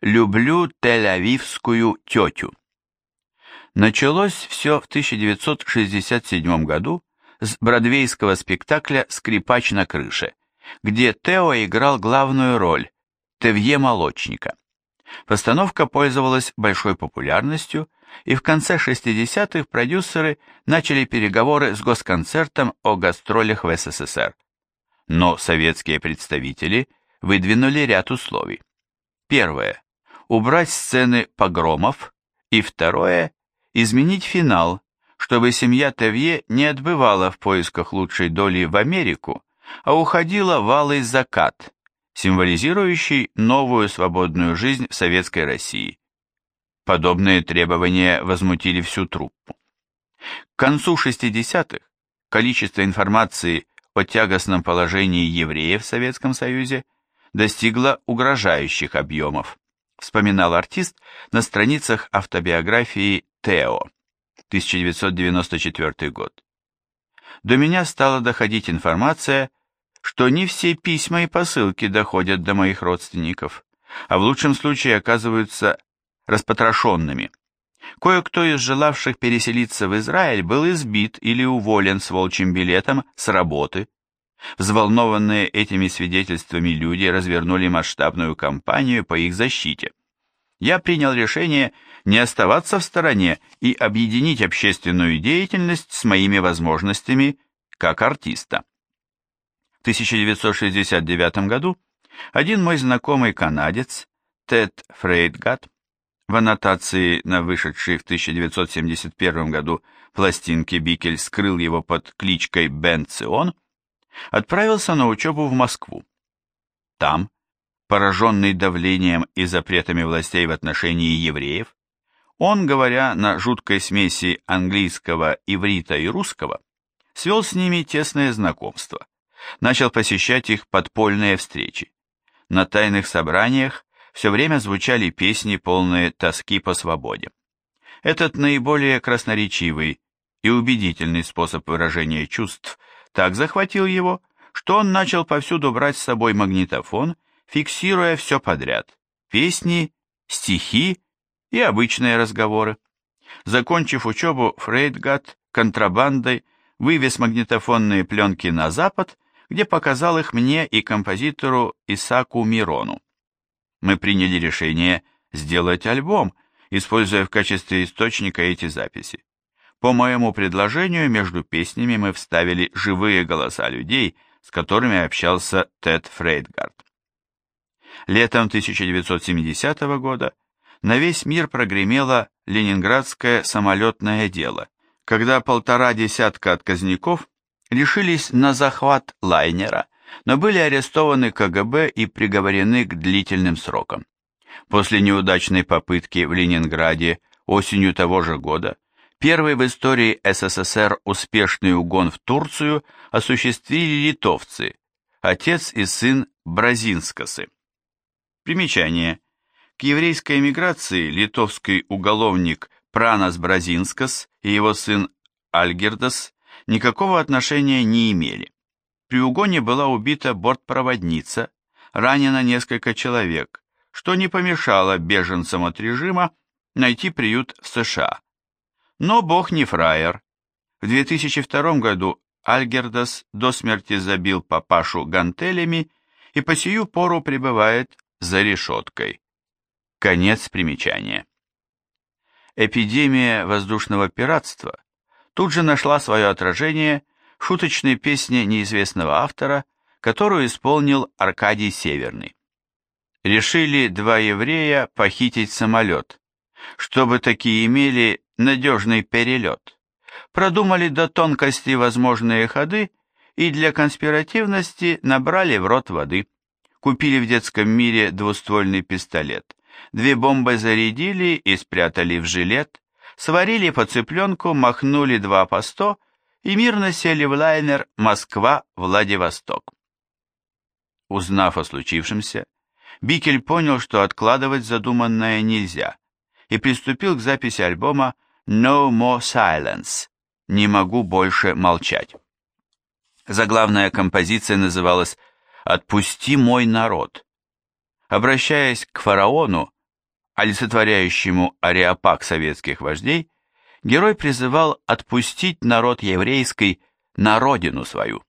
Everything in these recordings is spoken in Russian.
«Люблю Тель-Авивскую тетю». Началось все в 1967 году с бродвейского спектакля «Скрипач на крыше», где Тео играл главную роль – Тевье Молочника. Постановка пользовалась большой популярностью, и в конце 60-х продюсеры начали переговоры с Госконцертом о гастролях в СССР. Но советские представители выдвинули ряд условий. Первое – убрать сцены погромов, и второе – изменить финал, чтобы семья Тевье не отбывала в поисках лучшей доли в Америку, а уходила в алый закат, символизирующий новую свободную жизнь в Советской России. Подобные требования возмутили всю труппу. К концу 60-х количество информации о тягостном положении евреев в Советском Союзе достигло угрожающих объемов, вспоминал артист на страницах автобиографии Тео, 1994 год. До меня стала доходить информация, что не все письма и посылки доходят до моих родственников, а в лучшем случае оказываются распотрошенными. Кое-кто из желавших переселиться в Израиль был избит или уволен с волчьим билетом с работы. Взволнованные этими свидетельствами люди развернули масштабную кампанию по их защите. Я принял решение не оставаться в стороне и объединить общественную деятельность с моими возможностями как артиста. В 1969 году один мой знакомый канадец, Тед Фрейдгат, в аннотации на вышедшей в 1971 году пластинке Бикель скрыл его под кличкой Бен Цион, отправился на учебу в Москву. Там, пораженный давлением и запретами властей в отношении евреев, он, говоря на жуткой смеси английского, иврита и русского, свел с ними тесное знакомство, начал посещать их подпольные встречи. На тайных собраниях все время звучали песни, полные тоски по свободе. Этот наиболее красноречивый и убедительный способ выражения чувств так захватил его, что он начал повсюду брать с собой магнитофон, фиксируя все подряд – песни, стихи и обычные разговоры. Закончив учебу, Фрейдгат контрабандой вывез магнитофонные пленки на Запад, где показал их мне и композитору Исаку Мирону мы приняли решение сделать альбом, используя в качестве источника эти записи. По моему предложению, между песнями мы вставили живые голоса людей, с которыми общался Тед Фрейдгард. Летом 1970 года на весь мир прогремело ленинградское самолетное дело, когда полтора десятка отказников решились на захват лайнера – но были арестованы КГБ и приговорены к длительным срокам. После неудачной попытки в Ленинграде осенью того же года первый в истории СССР успешный угон в Турцию осуществили литовцы, отец и сын Бразинскосы. Примечание. К еврейской эмиграции литовский уголовник Пранас Бразинскос и его сын Альгердас никакого отношения не имели. При угоне была убита бортпроводница, ранено несколько человек, что не помешало беженцам от режима найти приют в США. Но бог не фраер. В 2002 году Альгердас до смерти забил папашу гантелями и по сию пору пребывает за решеткой. Конец примечания. Эпидемия воздушного пиратства тут же нашла свое отражение шуточной песне неизвестного автора, которую исполнил Аркадий Северный. Решили два еврея похитить самолет, чтобы такие имели надежный перелет. Продумали до тонкости возможные ходы и для конспиративности набрали в рот воды. Купили в детском мире двуствольный пистолет. Две бомбы зарядили и спрятали в жилет, сварили по цыпленку, махнули два по сто и мирно сели в лайнер Москва-Владивосток. Узнав о случившемся, Бикель понял, что откладывать задуманное нельзя, и приступил к записи альбома «No More Silence» – «Не могу больше молчать». Заглавная композиция называлась «Отпусти мой народ». Обращаясь к фараону, олицетворяющему ареопаг советских вождей, герой призывал отпустить народ еврейский на родину свою.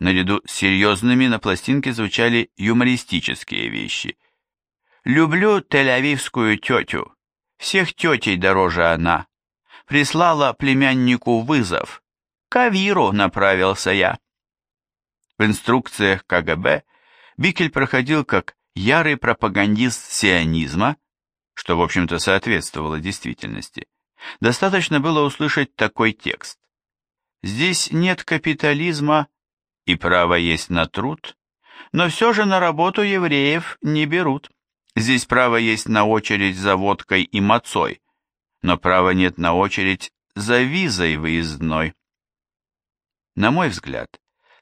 Наряду с серьезными на пластинке звучали юмористические вещи. «Люблю тель-авивскую тетю, всех тетей дороже она. Прислала племяннику вызов. К Авиру направился я». В инструкциях КГБ Бикель проходил как ярый пропагандист сионизма, что, в общем-то, соответствовало действительности. Достаточно было услышать такой текст. Здесь нет капитализма и право есть на труд, но все же на работу евреев не берут. Здесь право есть на очередь за водкой и мацой, но права нет на очередь за визой выездной. На мой взгляд,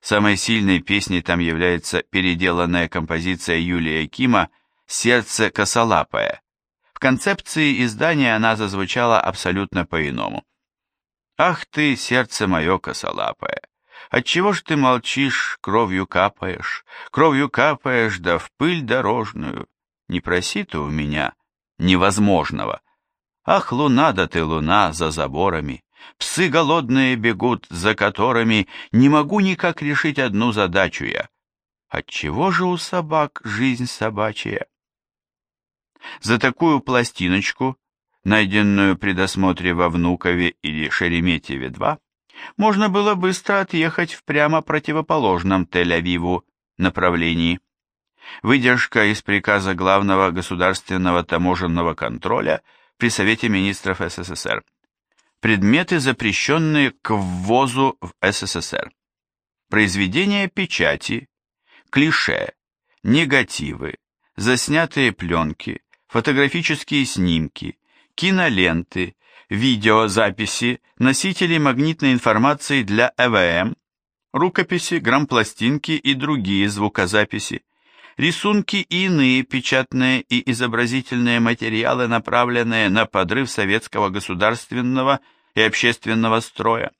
самой сильной песней там является переделанная композиция Юлия Кима «Сердце косолапое». В концепции издания она зазвучала абсолютно по-иному. Ах ты, сердце мое косолапое, отчего ж ты молчишь, кровью капаешь, кровью капаешь, да в пыль дорожную. Не проси ты у меня невозможного. Ах, луна да ты луна за заборами, псы голодные бегут, за которыми не могу никак решить одну задачу я. Отчего же у собак жизнь собачья? За такую пластиночку найденную при досмотре во Внукове или Шереметьеве-2, можно было быстро отъехать в прямо противоположном Тель-Авиву направлении. Выдержка из приказа Главного государственного таможенного контроля при Совете министров СССР. Предметы, запрещенные к ввозу в СССР. Произведения печати, клише, негативы, заснятые пленки, фотографические снимки, киноленты, видеозаписи, носители магнитной информации для ЭВМ, рукописи, грампластинки и другие звукозаписи, рисунки и иные печатные и изобразительные материалы, направленные на подрыв советского государственного и общественного строя,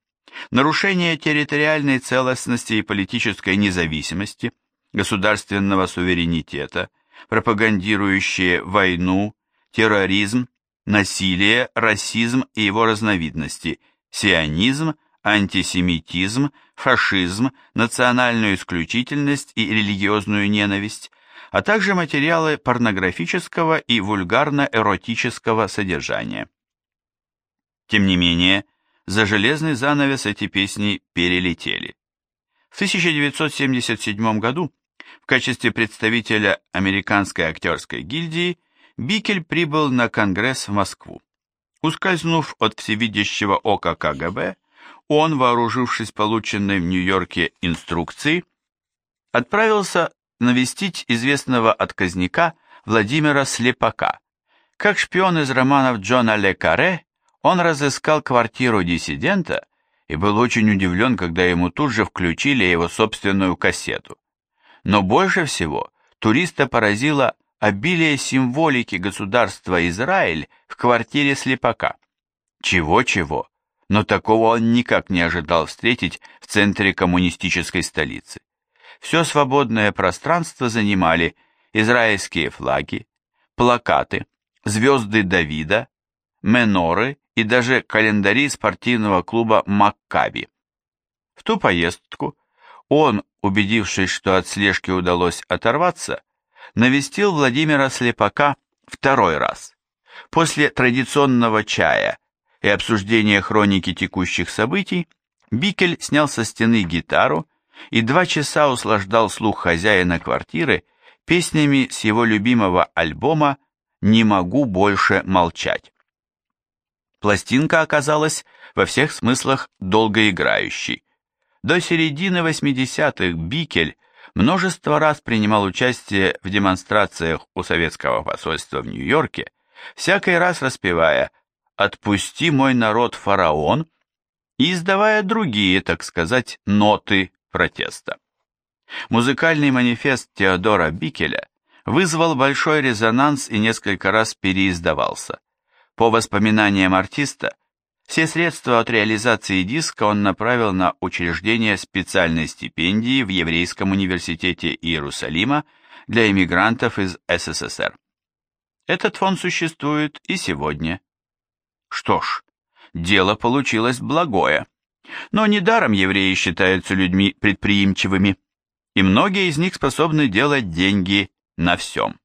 нарушение территориальной целостности и политической независимости, государственного суверенитета, пропагандирующие войну, терроризм, насилие, расизм и его разновидности, сионизм, антисемитизм, фашизм, национальную исключительность и религиозную ненависть, а также материалы порнографического и вульгарно-эротического содержания. Тем не менее, за железный занавес эти песни перелетели. В 1977 году в качестве представителя Американской актерской гильдии Бикель прибыл на Конгресс в Москву. Ускользнув от всевидящего ока КГБ, он, вооружившись полученной в Нью-Йорке инструкцией, отправился навестить известного отказника Владимира Слепака. Как шпион из романов Джона Ле Карре, он разыскал квартиру диссидента и был очень удивлен, когда ему тут же включили его собственную кассету. Но больше всего туриста поразила обилие символики государства Израиль в квартире слепака. Чего-чего, но такого он никак не ожидал встретить в центре коммунистической столицы. Все свободное пространство занимали израильские флаги, плакаты, звезды Давида, меноры и даже календари спортивного клуба «Маккаби». В ту поездку он, убедившись, что от слежки удалось оторваться, навестил Владимира Слепака второй раз. После традиционного чая и обсуждения хроники текущих событий, Бикель снял со стены гитару и два часа услаждал слух хозяина квартиры песнями с его любимого альбома «Не могу больше молчать». Пластинка оказалась во всех смыслах долгоиграющей. До середины 80-х Бикель множество раз принимал участие в демонстрациях у советского посольства в Нью-Йорке, всякий раз распевая «Отпусти мой народ, фараон» и издавая другие, так сказать, ноты протеста. Музыкальный манифест Теодора Бикеля вызвал большой резонанс и несколько раз переиздавался. По воспоминаниям артиста, все средства от реализации диска он направил на учреждение специальной стипендии в Еврейском университете Иерусалима для иммигрантов из СССР. Этот фонд существует и сегодня. Что ж, дело получилось благое. Но недаром евреи считаются людьми предприимчивыми, и многие из них способны делать деньги на всем.